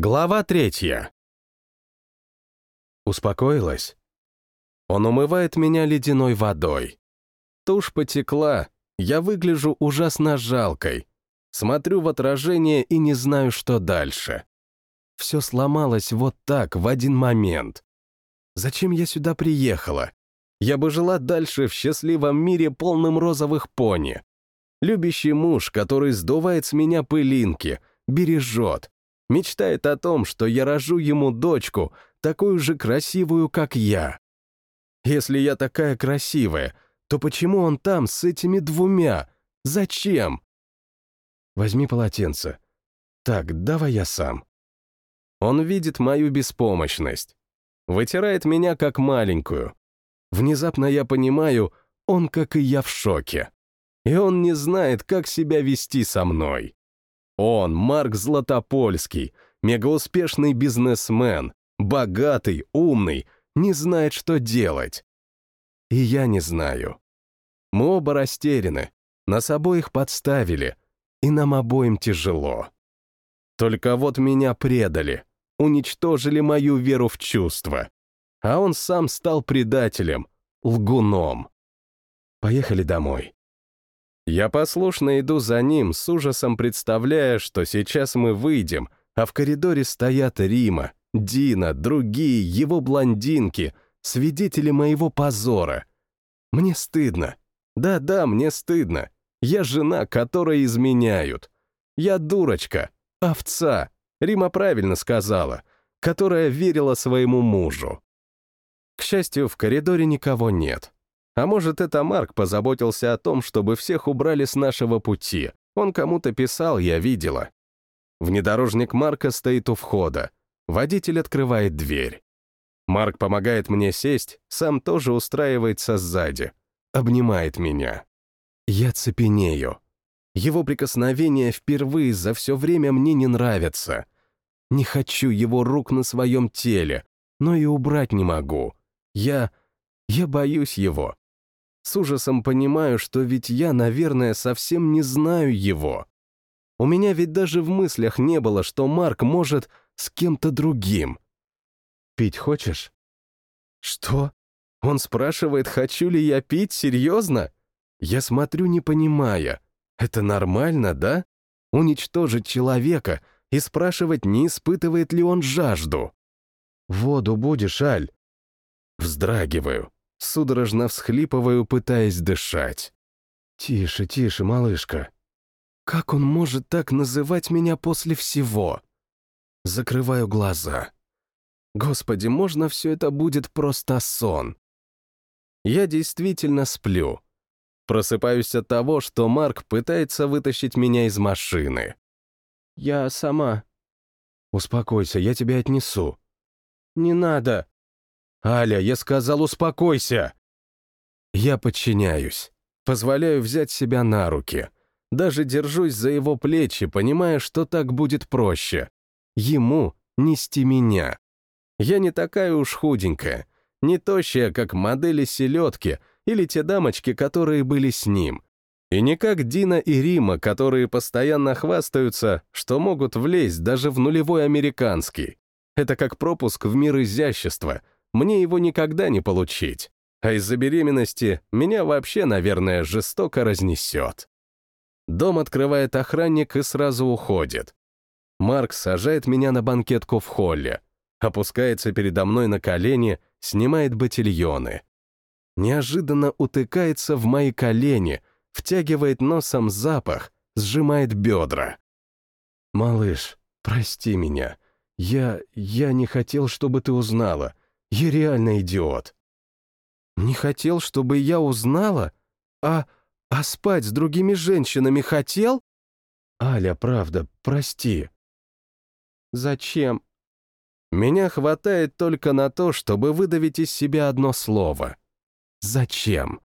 Глава третья. Успокоилась? Он умывает меня ледяной водой. Тушь потекла, я выгляжу ужасно жалкой. Смотрю в отражение и не знаю, что дальше. Все сломалось вот так, в один момент. Зачем я сюда приехала? Я бы жила дальше в счастливом мире, полном розовых пони. Любящий муж, который сдувает с меня пылинки, бережет, мечтает о том, что я рожу ему дочку, такую же красивую, как я. Если я такая красивая, то почему он там с этими двумя? Зачем? Возьми полотенце. Так, давай я сам. Он видит мою беспомощность. Вытирает меня как маленькую. Внезапно я понимаю, он, как и я, в шоке. И он не знает, как себя вести со мной. Он, Марк Златопольский, мегауспешный бизнесмен, богатый, умный, не знает, что делать. И я не знаю. Мы оба растеряны, нас обоих подставили, и нам обоим тяжело. Только вот меня предали, уничтожили мою веру в чувства. А он сам стал предателем, лгуном. Поехали домой. Я послушно иду за ним, с ужасом представляя, что сейчас мы выйдем, а в коридоре стоят Рима, Дина, другие, его блондинки, свидетели моего позора. Мне стыдно. Да-да, мне стыдно. Я жена, которой изменяют. Я дурочка, овца, Рима правильно сказала, которая верила своему мужу. К счастью, в коридоре никого нет. А может, это Марк позаботился о том, чтобы всех убрали с нашего пути. Он кому-то писал, я видела. Внедорожник Марка стоит у входа. Водитель открывает дверь. Марк помогает мне сесть, сам тоже устраивается сзади. Обнимает меня. Я цепенею. Его прикосновения впервые за все время мне не нравятся. Не хочу его рук на своем теле, но и убрать не могу. Я... я боюсь его. С ужасом понимаю, что ведь я, наверное, совсем не знаю его. У меня ведь даже в мыслях не было, что Марк может с кем-то другим. Пить хочешь? Что? Он спрашивает, хочу ли я пить, серьезно? Я смотрю, не понимая. Это нормально, да? Уничтожить человека и спрашивать, не испытывает ли он жажду. Воду будешь, Аль? Вздрагиваю. Судорожно всхлипываю, пытаясь дышать. «Тише, тише, малышка. Как он может так называть меня после всего?» Закрываю глаза. Господи, можно все это будет просто сон? Я действительно сплю. Просыпаюсь от того, что Марк пытается вытащить меня из машины. «Я сама». «Успокойся, я тебя отнесу». «Не надо». «Аля, я сказал, успокойся!» Я подчиняюсь, позволяю взять себя на руки. Даже держусь за его плечи, понимая, что так будет проще. Ему нести меня. Я не такая уж худенькая, не тощая, как модели селедки или те дамочки, которые были с ним. И не как Дина и Рима, которые постоянно хвастаются, что могут влезть даже в нулевой американский. Это как пропуск в мир изящества — мне его никогда не получить. А из-за беременности меня вообще, наверное, жестоко разнесет. Дом открывает охранник и сразу уходит. Марк сажает меня на банкетку в холле, опускается передо мной на колени, снимает ботильоны. Неожиданно утыкается в мои колени, втягивает носом запах, сжимает бедра. «Малыш, прости меня. Я... я не хотел, чтобы ты узнала. Я реально идиот. Не хотел, чтобы я узнала? А... а спать с другими женщинами хотел? Аля, правда, прости. Зачем? Меня хватает только на то, чтобы выдавить из себя одно слово. Зачем?